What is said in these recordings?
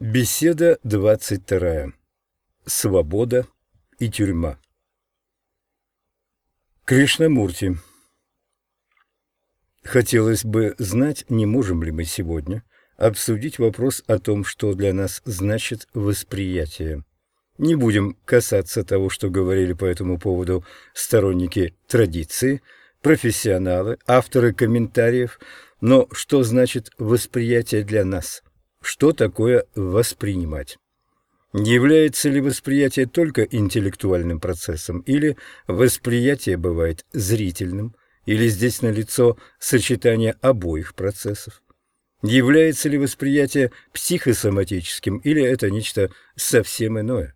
Беседа двадцать вторая. Свобода и тюрьма. Кришнамурти. Хотелось бы знать, не можем ли мы сегодня обсудить вопрос о том, что для нас значит восприятие. Не будем касаться того, что говорили по этому поводу сторонники традиции, профессионалы, авторы комментариев, но что значит восприятие для нас – что такое воспринимать? Является ли восприятие только интеллектуальным процессом, или восприятие бывает зрительным, или здесь налицо сочетание обоих процессов? Является ли восприятие психосоматическим, или это нечто совсем иное?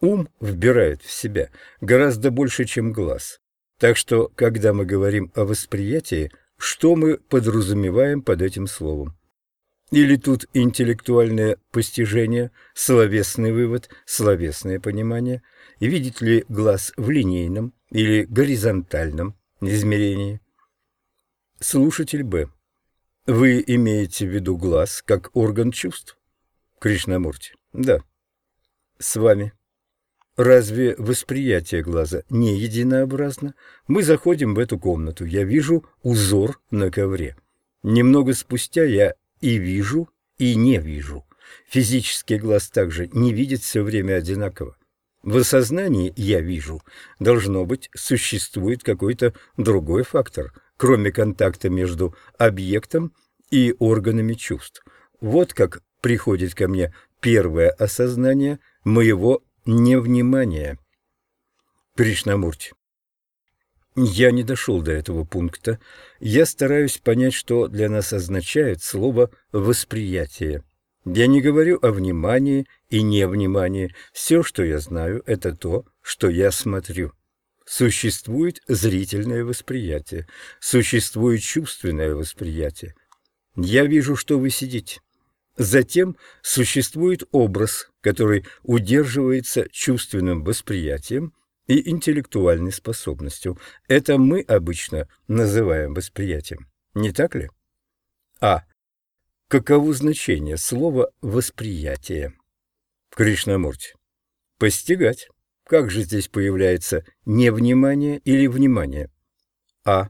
Ум вбирает в себя гораздо больше, чем глаз. Так что, когда мы говорим о восприятии, что мы подразумеваем под этим словом? Или тут интеллектуальное постижение, словесный вывод, словесное понимание, и видит ли глаз в линейном или горизонтальном измерении? Слушатель Б. Вы имеете в виду глаз как орган чувств? Кришнамурти. Да. С вами. Разве восприятие глаза не единообразно? Мы заходим в эту комнату. Я вижу узор на ковре. Немного спустя я и вижу, и не вижу. Физический глаз также не видит все время одинаково. В осознании «я вижу» должно быть существует какой-то другой фактор, кроме контакта между объектом и органами чувств. Вот как приходит ко мне первое осознание моего невнимания. Кришнамурти. Я не дошел до этого пункта. Я стараюсь понять, что для нас означает слово «восприятие». Я не говорю о внимании и невнимании. Все, что я знаю, это то, что я смотрю. Существует зрительное восприятие, существует чувственное восприятие. Я вижу, что вы сидите. Затем существует образ, который удерживается чувственным восприятием, и интеллектуальной способностью. Это мы обычно называем восприятием, не так ли? А. Каково значение слова «восприятие»? Кришнамурти. Постигать. Как же здесь появляется невнимание или внимание? А.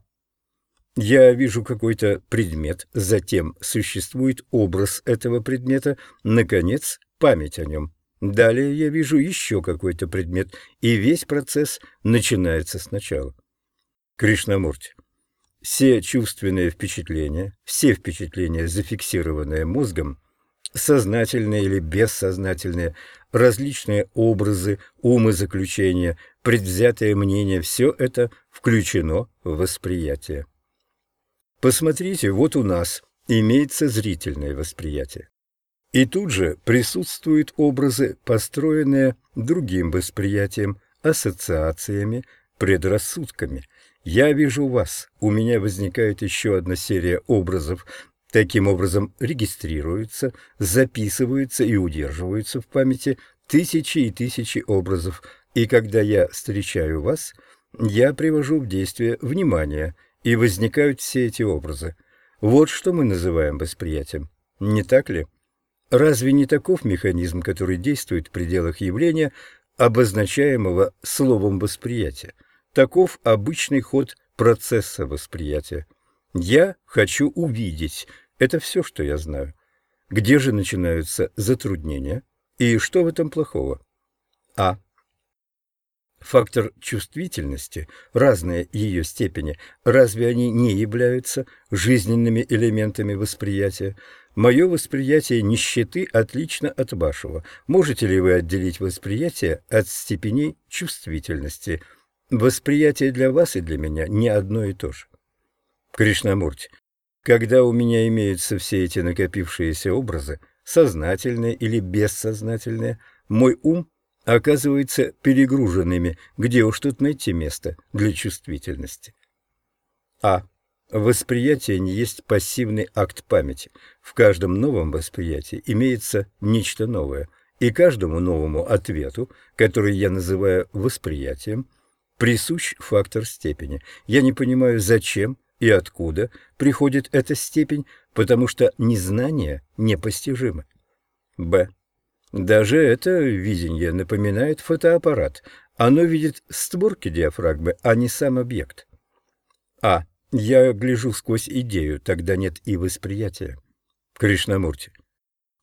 Я вижу какой-то предмет, затем существует образ этого предмета, наконец, память о нем. Далее я вижу еще какой-то предмет, и весь процесс начинается сначала. Кришнамурти. Все чувственные впечатления, все впечатления, зафиксированные мозгом, сознательные или бессознательные, различные образы, умозаключения, предвзятое мнение – все это включено в восприятие. Посмотрите, вот у нас имеется зрительное восприятие. И тут же присутствуют образы, построенные другим восприятием, ассоциациями, предрассудками. Я вижу вас, у меня возникает еще одна серия образов, таким образом регистрируются, записываются и удерживаются в памяти тысячи и тысячи образов, и когда я встречаю вас, я привожу в действие внимание, и возникают все эти образы. Вот что мы называем восприятием, не так ли? Разве не таков механизм, который действует в пределах явления, обозначаемого словом восприятия? Таков обычный ход процесса восприятия. Я хочу увидеть. Это все, что я знаю. Где же начинаются затруднения? И что в этом плохого? А. Фактор чувствительности, разные ее степени, разве они не являются жизненными элементами восприятия? Мое восприятие нищеты отлично от вашего. Можете ли вы отделить восприятие от степеней чувствительности? Восприятие для вас и для меня не одно и то же. Кришнамурти, когда у меня имеются все эти накопившиеся образы, сознательные или бессознательные, мой ум оказывается перегруженными. Где уж тут найти место для чувствительности? А. Восприятие не есть пассивный акт памяти. В каждом новом восприятии имеется нечто новое, и каждому новому ответу, который я называю восприятием, присущ фактор степени. Я не понимаю, зачем и откуда приходит эта степень, потому что незнание непостижимо. Б. Даже это видение напоминает фотоаппарат. Оно видит створки диафрагмы, а не сам объект. А. Я гляжу сквозь идею, тогда нет и восприятия. Кришнамурти.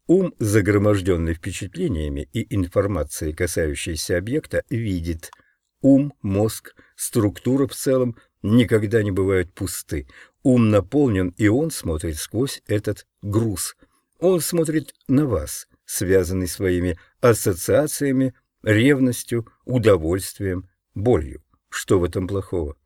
Ум, загроможденный впечатлениями и информацией, касающейся объекта, видит. Ум, мозг, структура в целом никогда не бывают пусты. Ум наполнен, и он смотрит сквозь этот груз. Он смотрит на вас, связанный своими ассоциациями, ревностью, удовольствием, болью. Что в этом плохого?